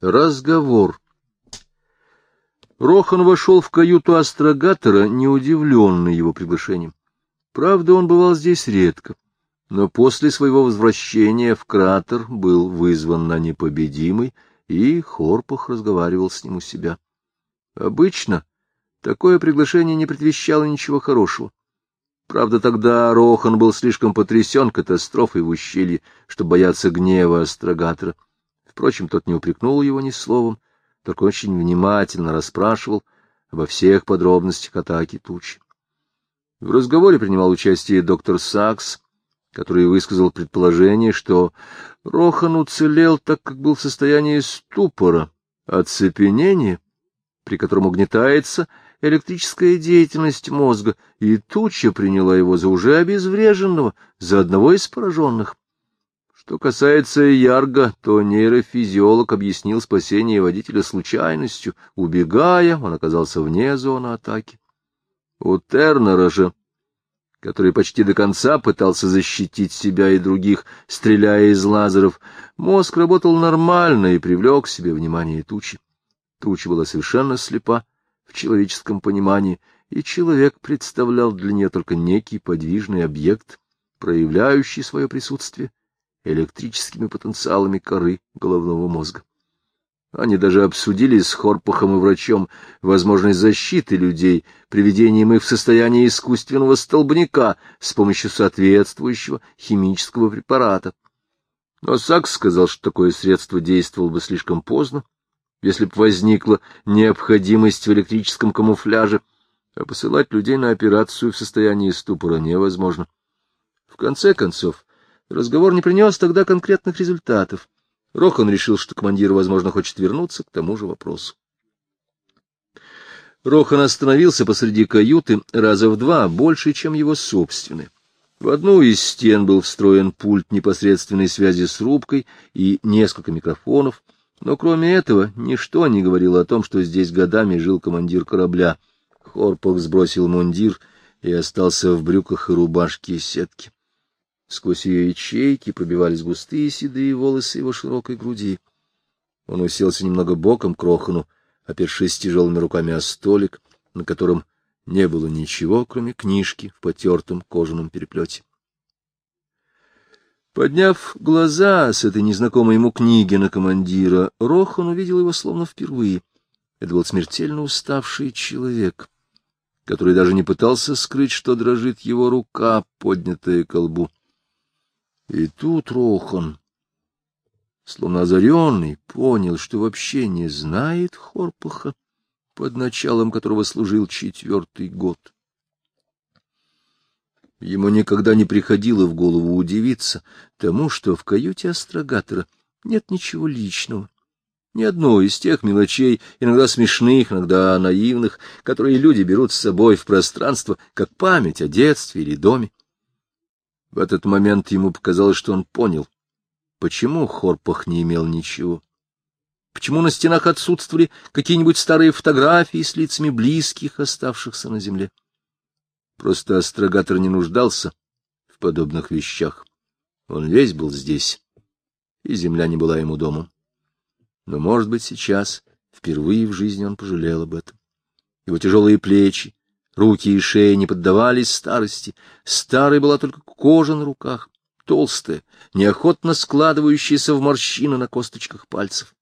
Разговор. Рохан вошел в каюту астрогатора, не удивленный его приглашением. Правда, он бывал здесь редко, но после своего возвращения в кратер был вызван на непобедимый, и Хорпах разговаривал с ним у себя. Обычно такое приглашение не предвещало ничего хорошего. Правда, тогда Рохан был слишком потрясен катастрофой в ущелье, чтобы бояться гнева астрогатора. Впрочем, тот не упрекнул его ни словом, только очень внимательно расспрашивал обо всех подробностях атаки тучи. В разговоре принимал участие доктор Сакс, который высказал предположение, что Рохан уцелел, так как был в состоянии ступора, оцепенения, при котором угнетается электрическая деятельность мозга, и туча приняла его за уже обезвреженного, за одного из пораженных. Что касается Ярга, то нейрофизиолог объяснил спасение водителя случайностью. Убегая, он оказался вне зоны атаки. У Тернера же, который почти до конца пытался защитить себя и других, стреляя из лазеров, мозг работал нормально и привлек к себе внимание тучи. Туча была совершенно слепа в человеческом понимании, и человек представлял для нее только некий подвижный объект, проявляющий свое присутствие электрическими потенциалами коры головного мозга. Они даже обсудили с Хорпахом и врачом возможность защиты людей, приведением их в состояние искусственного столбняка с помощью соответствующего химического препарата. Но Сакс сказал, что такое средство действовало бы слишком поздно, если бы возникла необходимость в электрическом камуфляже, а посылать людей на операцию в состоянии ступора невозможно. В конце концов, разговор не принес тогда конкретных результатов. Рохан решил, что командир, возможно, хочет вернуться к тому же вопросу. Рохан остановился посреди каюты раза в два, больше, чем его собственный. В одну из стен был встроен пульт непосредственной связи с рубкой и несколько микрофонов, но кроме этого ничто не говорило о том, что здесь годами жил командир корабля. Хорпах сбросил мундир и остался в брюках и рубашке и сетки. Сквозь ее ячейки пробивались густые седые волосы его широкой груди. Он уселся немного боком к Рохану, опершись тяжелыми руками о столик, на котором не было ничего, кроме книжки в потертом кожаном переплете. Подняв глаза с этой незнакомой ему книги на командира, Рохан увидел его словно впервые. Это был смертельно уставший человек, который даже не пытался скрыть, что дрожит его рука, поднятая к колбу. И тут Рохан, словно озаренный, понял, что вообще не знает Хорпаха, под началом которого служил четвертый год. Ему никогда не приходило в голову удивиться тому, что в каюте астрогатора нет ничего личного, ни одной из тех мелочей, иногда смешных, иногда наивных, которые люди берут с собой в пространство, как память о детстве или доме. В этот момент ему показалось, что он понял, почему Хорпах не имел ничего. Почему на стенах отсутствовали какие-нибудь старые фотографии с лицами близких, оставшихся на земле? Просто астрогатор не нуждался в подобных вещах. Он весь был здесь, и земля не была ему домом. Но, может быть, сейчас, впервые в жизни, он пожалел об этом. Его тяжелые плечи, руки и шея не поддавались старости. Старой была только кожа на руках, толстая, неохотно складывающаяся в морщины на косточках пальцев.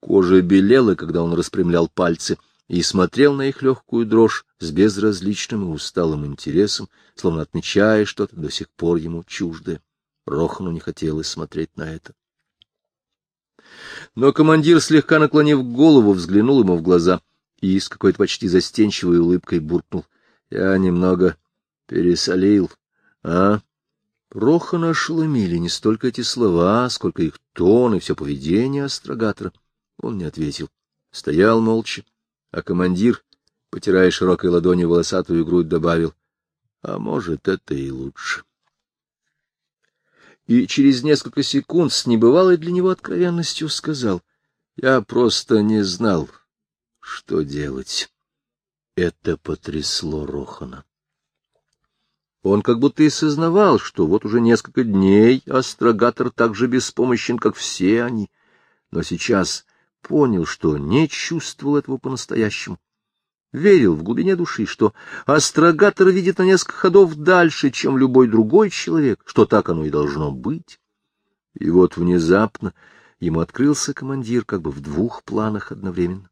Кожа белела, когда он распрямлял пальцы — и смотрел на их легкую дрожь с безразличным и усталым интересом, словно отмечая что-то до сих пор ему чуждое. Рохану не хотелось смотреть на это. Но командир, слегка наклонив голову, взглянул ему в глаза и с какой-то почти застенчивой улыбкой буркнул. — Я немного пересолил, а? Рохана ошеломили не столько эти слова, сколько их тон и все поведение астрогатора. Он не ответил. Стоял молча, а командир, потирая широкой ладонью волосатую грудь, добавил, а может, это и лучше. И через несколько секунд с небывалой для него откровенностью сказал, я просто не знал, что делать. Это потрясло Рохана. Он как будто и сознавал, что вот уже несколько дней астрогатор так же беспомощен, как все они, но сейчас понял, что не чувствовал этого по-настоящему. Верил в глубине души, что астрогатор видит на несколько ходов дальше, чем любой другой человек, что так оно и должно быть. И вот внезапно ему открылся командир как бы в двух планах одновременно.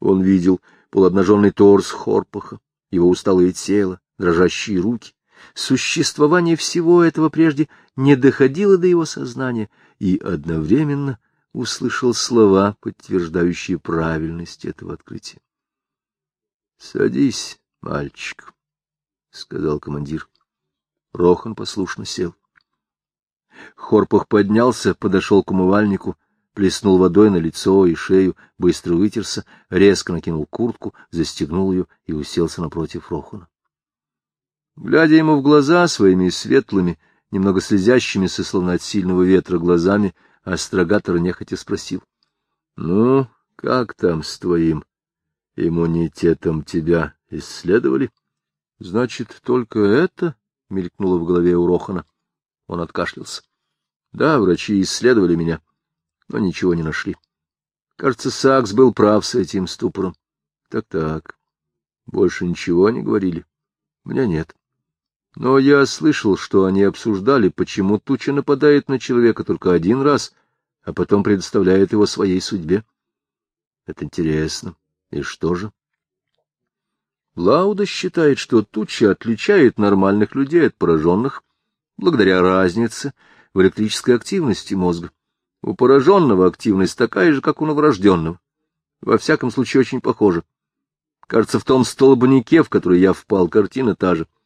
Он видел полуобнаженный торс Хорпаха, его усталое тело, дрожащие руки. Существование всего этого прежде не доходило до его сознания, и одновременно услышал слова, подтверждающие правильность этого открытия. — Садись, мальчик, — сказал командир. Рохан послушно сел. Хорпах поднялся, подошел к умывальнику, плеснул водой на лицо и шею, быстро вытерся, резко накинул куртку, застегнул ее и уселся напротив Рохана. Глядя ему в глаза своими светлыми, немного слезящимися, словно от сильного ветра, глазами, астрогатор нехотя спросил. — Ну, как там с твоим иммунитетом тебя исследовали? — Значит, только это? — мелькнуло в голове у Рохана. Он откашлялся. — Да, врачи исследовали меня, но ничего не нашли. Кажется, Сакс был прав с этим ступором. Так-так. Больше ничего не говорили. Меня нет. Но я слышал, что они обсуждали, почему туча нападает на человека только один раз, а потом предоставляет его своей судьбе. Это интересно. И что же? Лауда считает, что туча отличает нормальных людей от пораженных, благодаря разнице в электрической активности мозга. У пораженного активность такая же, как у новорожденного. Во всяком случае, очень похожа. Кажется, в том столбнике, в который я впал, картина та же —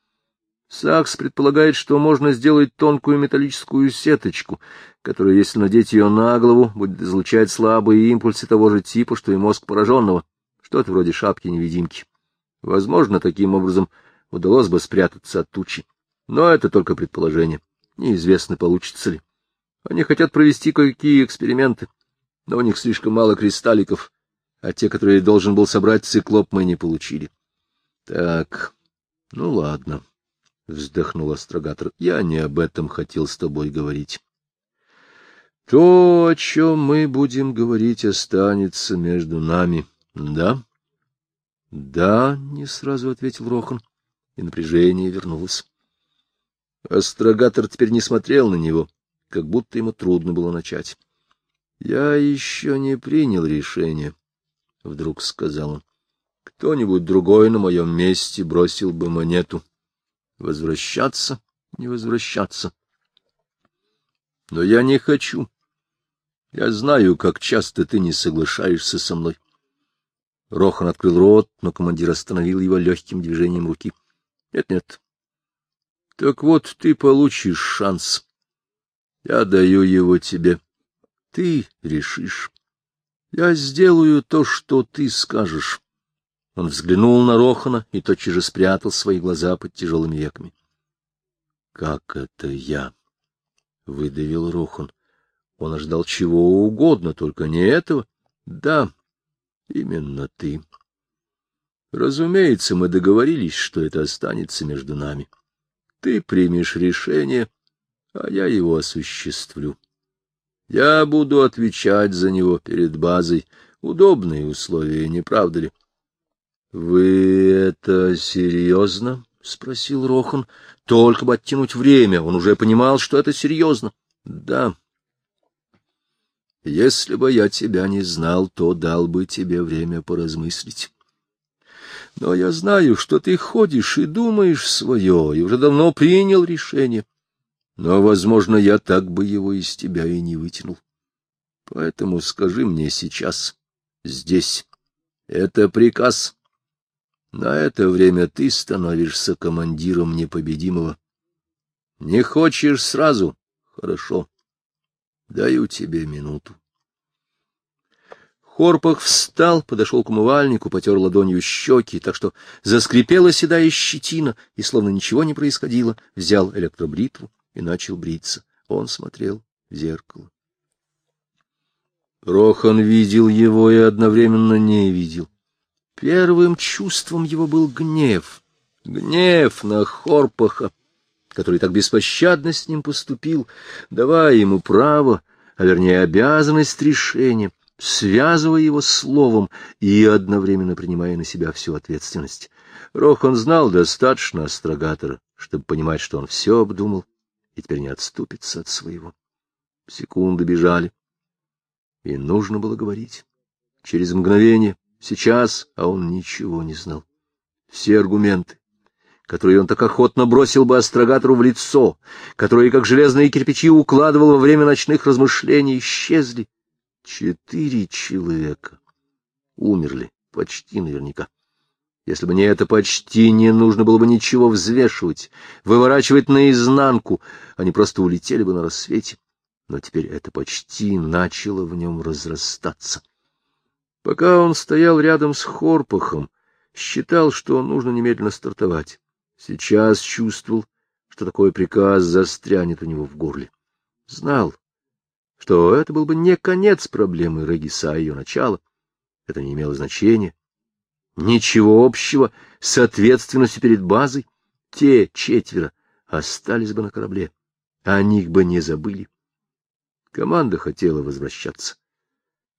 Сакс предполагает, что можно сделать тонкую металлическую сеточку, которая, если надеть ее на голову, будет излучать слабые импульсы того же типа, что и мозг пораженного, что-то вроде шапки-невидимки. Возможно, таким образом удалось бы спрятаться от тучи. Но это только предположение. Неизвестно, получится ли. Они хотят провести кое-какие эксперименты, но у них слишком мало кристалликов, а те, которые должен был собрать циклоп, мы не получили. Так, ну ладно. — вздохнул астрогатор. — Я не об этом хотел с тобой говорить. — То, о чем мы будем говорить, останется между нами, да? — Да, — не сразу ответил Рохан, и напряжение вернулось. Астрогатор теперь не смотрел на него, как будто ему трудно было начать. — Я еще не принял решение, — вдруг сказал он. — Кто-нибудь другой на моем месте бросил бы монету. — Возвращаться, не возвращаться. Но я не хочу. Я знаю, как часто ты не соглашаешься со мной. Рохан открыл рот, но командир остановил его легким движением руки. Нет, нет. Так вот, ты получишь шанс. Я даю его тебе. Ты решишь. Я сделаю то, что ты скажешь. Он взглянул на Рохана и тотчас же спрятал свои глаза под тяжелыми веками. — Как это я? — выдавил Рохан. Он ожидал чего угодно, только не этого. — Да, именно ты. Разумеется, мы договорились, что это останется между нами. Ты примешь решение, а я его осуществлю. Я буду отвечать за него перед базой. Удобные условия, не правда ли? — вы это серьезно? — спросил Рохан. — Только бы оттянуть время. Он уже понимал, что это серьезно. — Да. Если бы я тебя не знал, то дал бы тебе время поразмыслить. Но я знаю, что ты ходишь и думаешь свое, и уже давно принял решение. Но, возможно, я так бы его из тебя и не вытянул. Поэтому скажи мне сейчас, здесь. Это приказ. На это время ты становишься командиром непобедимого. Не хочешь сразу? Хорошо. Даю тебе минуту. Хорпах встал, подошел к умывальнику, потер ладонью щеки, так что заскрипела седая щетина, и, словно ничего не происходило, взял электробритву и начал бриться. Он смотрел в зеркало. Рохан видел его и одновременно не видел. Первым чувством его был гнев. Гнев на Хорпаха, который так беспощадно с ним поступил, давая ему право а вернее обязанность решения, связывая его словом и одновременно принимая на себя всю ответственность. Рохан знал достаточно астрогатора, чтобы понимать, что он все обдумал и теперь не отступится от своего. Секунды бежали, и нужно было говорить. Через мгновение, сейчас, а он ничего не знал. Все аргументы, которые он так охотно бросил бы астрогатору в лицо, которые, как железные кирпичи, укладывал во время ночных размышлений, исчезли. Четыре человека умерли почти наверняка. Если бы не это почти, не нужно было бы ничего взвешивать, выворачивать наизнанку, они просто улетели бы на рассвете. Но теперь это почти начало в нем разрастаться. Пока он стоял рядом с Хорпахом, считал, что нужно немедленно стартовать. Сейчас чувствовал, что такой приказ застрянет у него в горле. Знал, что это был бы не конец проблемы Региса, а ее начало. Это не имело значения. Ничего общего с ответственностью перед базой. Те четверо остались бы на корабле, а о них бы не забыли. Команда хотела возвращаться.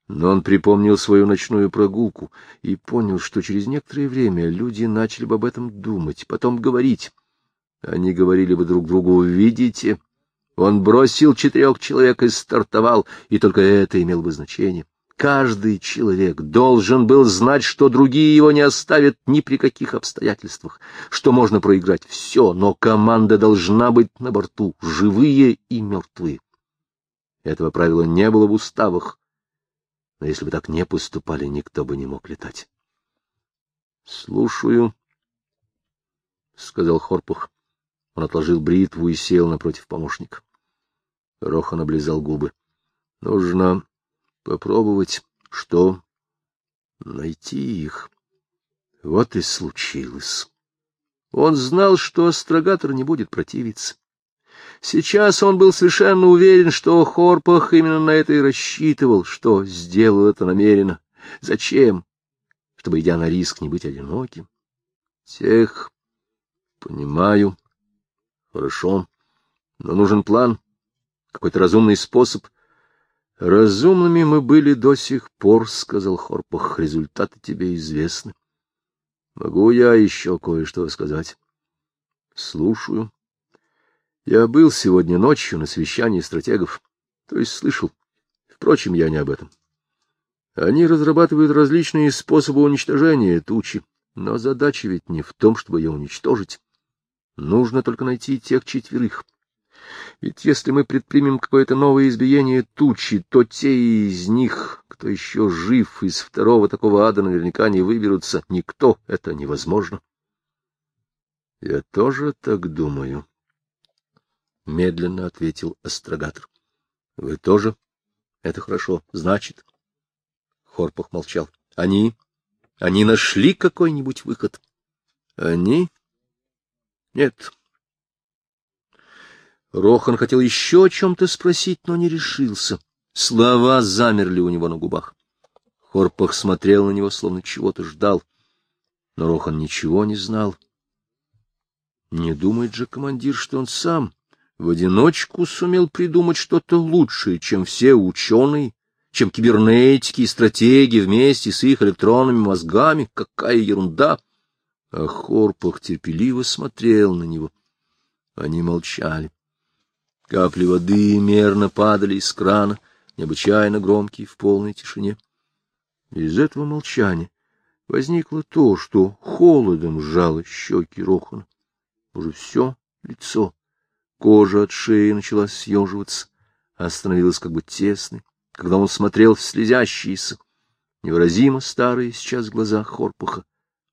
Но он припомнил свою ночную прогулку и понял, что через некоторое время люди начали бы об этом думать, потом говорить. Они говорили бы друг другу «Видите?» Он бросил четырех человек и стартовал, и только это имело бы значение. Каждый человек должен был знать, что другие его не оставят ни при каких обстоятельствах, что можно проиграть все, но команда должна быть на борту, живые и мертвые. Этого правила не было в уставах, но если бы так не поступали, никто бы не мог летать. — Слушаю, — сказал Хорпух. Он отложил бритву и сел напротив помощника. Рохан облизал губы. — Нужно попробовать, что? Найти их. Вот и случилось. Он знал, что астрогатор не будет противиться. Сейчас он был совершенно уверен, что Хорпах именно на это и рассчитывал, что сделал это намеренно. Зачем? Чтобы, идя на риск, не быть одиноким. Тех, понимаю. Хорошо. Но нужен план, какой-то разумный способ. Разумными мы были до сих пор, — сказал Хорпах. Результаты тебе известны. Могу я еще кое-что сказать? Слушаю. Я был сегодня ночью на совещании стратегов, то есть слышал. Впрочем, я не об этом. Они разрабатывают различные способы уничтожения тучи, но задача ведь не в том, чтобы ее уничтожить. Нужно только найти тех четверых. Ведь если мы предпримем какое-то новое избиение тучи, то те из них, кто еще жив из второго такого ада, наверняка не выберутся. Никто. Это невозможно. Я тоже так думаю. — медленно ответил астрогатор. — Вы тоже? Это хорошо. Значит... Хорпах молчал. — Они... Они нашли какой-нибудь выход? — Они? — Нет. Рохан хотел еще о чем-то спросить, но не решился. Слова замерли у него на губах. Хорпах смотрел на него, словно чего-то ждал. Но Рохан ничего не знал. Не думает же командир, что он сам в одиночку сумел придумать что-то лучшее, чем все ученые, чем кибернетики и стратеги вместе с их электронными мозгами. Какая ерунда! А Хорпах терпеливо смотрел на него. Они молчали. Капли воды мерно падали из крана, необычайно громкие в полной тишине. Из этого молчания возникло то, что холодом сжало щеки Рохана. Уже все лицо Кожа от шеи начала съеживаться, а становилась как бы тесной, когда он смотрел в слезящиеся, невыразимо старые сейчас глаза Хорпуха.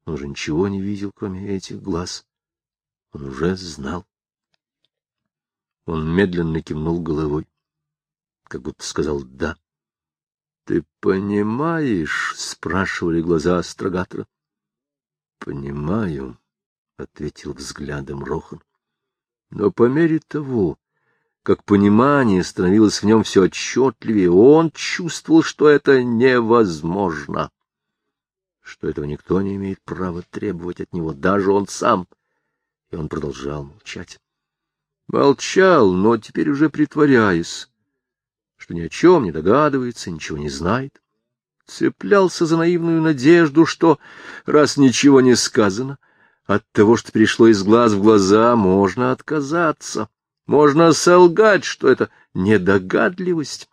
Он уже ничего не видел, кроме этих глаз. Он уже знал. Он медленно кивнул головой, как будто сказал «да». — Ты понимаешь? — спрашивали глаза астрогатора. — Понимаю, — ответил взглядом Рохан. Но по мере того, как понимание становилось в нем все отчетливее, он чувствовал, что это невозможно, что этого никто не имеет права требовать от него, даже он сам. И он продолжал молчать. Молчал, но теперь уже притворяясь, что ни о чем не догадывается, ничего не знает. Цеплялся за наивную надежду, что, раз ничего не сказано, от того, что перешло из глаз в глаза, можно отказаться. Можно солгать, что это недогадливость.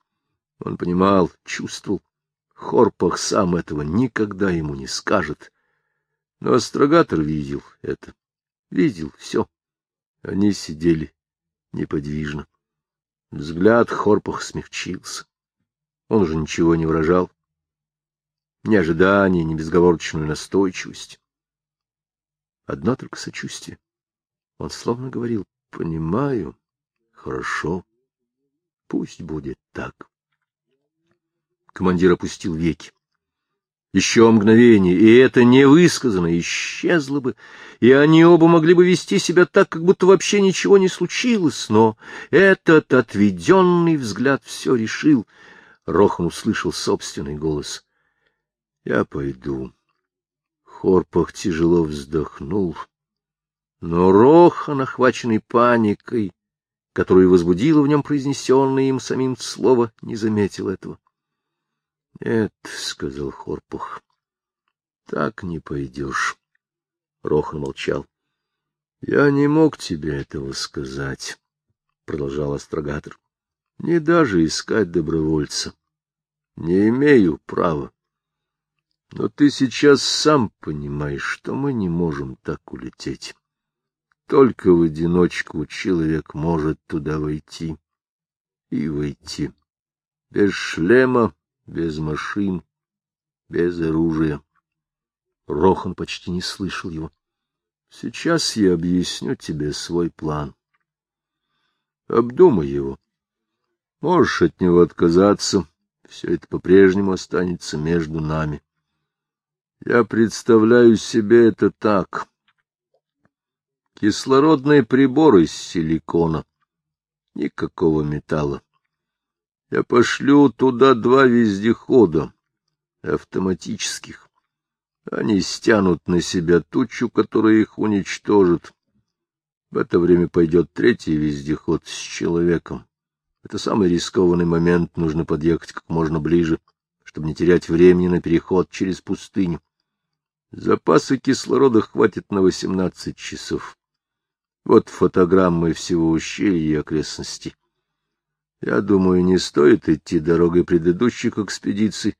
Он понимал, чувствовал. Хорпах сам этого никогда ему не скажет. Но астрогатор видел это. Видел все. Они сидели неподвижно. Взгляд Хорпах смягчился. Он уже ничего не выражал. Ни ожидания, ни безговорочную настойчивость. Одно только сочувствие. Он словно говорил, понимаю, хорошо, пусть будет так. Командир опустил веки. Еще мгновение, и это невысказанно исчезло бы, и они оба могли бы вести себя так, как будто вообще ничего не случилось, но этот отведенный взгляд все решил. Рохан услышал собственный голос. — Я пойду. Хорпах тяжело вздохнул. Но Рохан, охваченный паникой, которую возбудило в нем произнесенное им самим слово, не заметил этого. — Нет, — сказал Хорпух, — так не пойдешь. Рохан молчал. — Я не мог тебе этого сказать, — продолжал астрогатор. — Не даже искать добровольца. Не имею права. Но ты сейчас сам понимаешь, что мы не можем так улететь. Только в одиночку человек может туда войти и войти. Без шлема, без машин, без оружия. Рохан почти не слышал его. Сейчас я объясню тебе свой план. Обдумай его. Можешь от него отказаться. Все это по-прежнему останется между нами. Я представляю себе это так. Кислородный прибор из силикона. Никакого металла. Я пошлю туда два вездехода, автоматических. Они стянут на себя тучу, которая их уничтожит. В это время пойдет третий вездеход с человеком. Это самый рискованный момент, нужно подъехать как можно ближе, чтобы не терять времени на переход через пустыню. Запасы кислорода хватит на восемнадцать часов. Вот фотограммы всего ущелья и окрестностей. Я думаю, не стоит идти дорогой предыдущих экспедиций.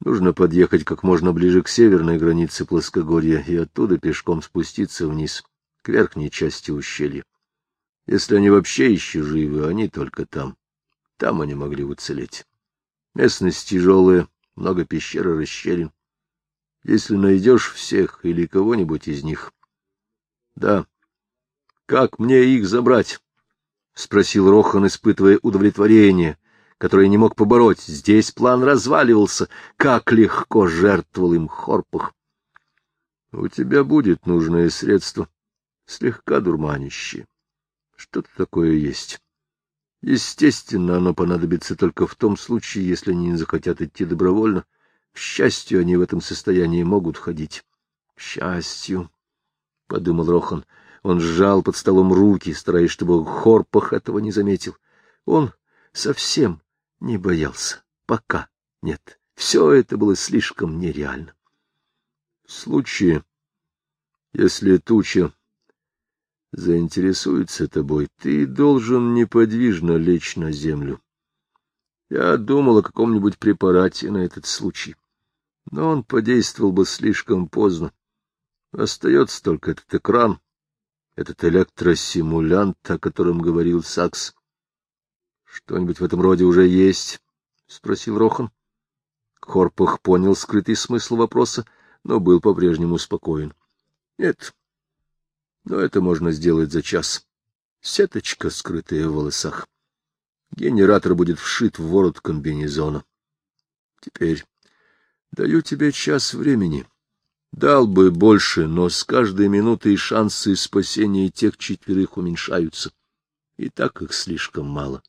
Нужно подъехать как можно ближе к северной границе плоскогорья и оттуда пешком спуститься вниз, к верхней части ущелья. Если они вообще еще живы, они только там. Там они могли уцелеть. Местность тяжелая, много пещер и расщелин если найдешь всех или кого-нибудь из них. — Да. — Как мне их забрать? — спросил Рохан, испытывая удовлетворение, которое не мог побороть. Здесь план разваливался. Как легко жертвовал им Хорпах. — У тебя будет нужное средство, слегка дурманящее. Что-то такое есть. Естественно, оно понадобится только в том случае, если они не захотят идти добровольно. К счастью, они в этом состоянии могут ходить. — К счастью, — подумал Рохан. Он сжал под столом руки, стараясь, чтобы Хорпах этого не заметил. Он совсем не боялся. Пока нет. Все это было слишком нереально. В случае, если туча заинтересуется тобой, ты должен неподвижно лечь на землю. Я думал о каком-нибудь препарате на этот случай но он подействовал бы слишком поздно. Остается только этот экран, этот электросимулянт, о котором говорил Сакс. — Что-нибудь в этом роде уже есть? — спросил Рохан. Хорпах понял скрытый смысл вопроса, но был по-прежнему спокоен. — Нет, но это можно сделать за час. Сеточка, скрытая в волосах. Генератор будет вшит в ворот комбинезона. Теперь Даю тебе час времени. Дал бы больше, но с каждой минутой шансы спасения тех четверых уменьшаются. И так их слишком мало.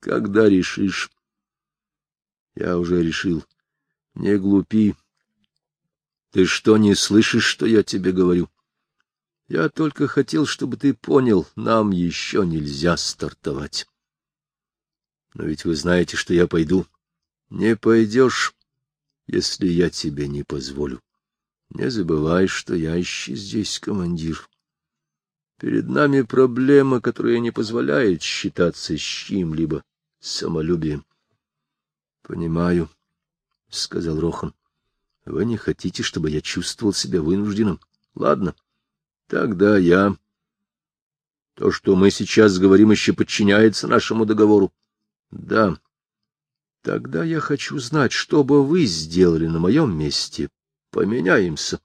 Когда решишь? Я уже решил. Не глупи. Ты что, не слышишь, что я тебе говорю? Я только хотел, чтобы ты понял, нам еще нельзя стартовать. Но ведь вы знаете, что я пойду. Не пойдешь, если я тебе не позволю. Не забывай, что я еще здесь командир. Перед нами проблема, которая не позволяет считаться с чьим-либо самолюбием. — Понимаю, — сказал Рохан. — Вы не хотите, чтобы я чувствовал себя вынужденным? Ладно, тогда я... То, что мы сейчас говорим, еще подчиняется нашему договору. Да. Тогда я хочу знать, что бы вы сделали на моем месте. Поменяемся.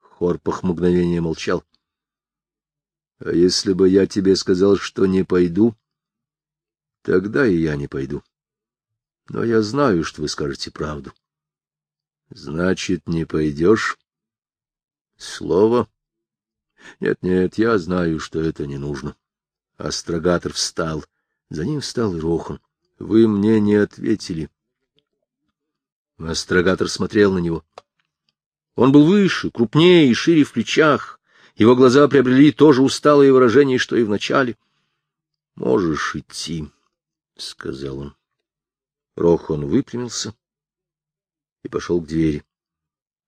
Хорпах мгновение молчал. — А если бы я тебе сказал, что не пойду, тогда и я не пойду. Но я знаю, что вы скажете правду. — Значит, не пойдешь? — Слово? Нет, — Нет-нет, я знаю, что это не нужно. Астрогатор встал. За ним встал и Рохан. — Вы мне не ответили. Астрогатор смотрел на него. Он был выше, крупнее и шире в плечах. Его глаза приобрели то же усталое выражение, что и в начале. — Можешь идти, — сказал он. Рохан выпрямился и пошел к двери.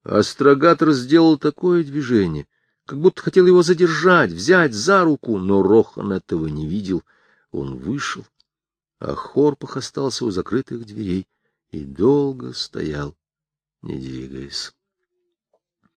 Астрогатор сделал такое движение, как будто хотел его задержать, взять за руку, но Рохан этого не видел. Он вышел, а Хорпах остался у закрытых дверей и долго стоял, не двигаясь.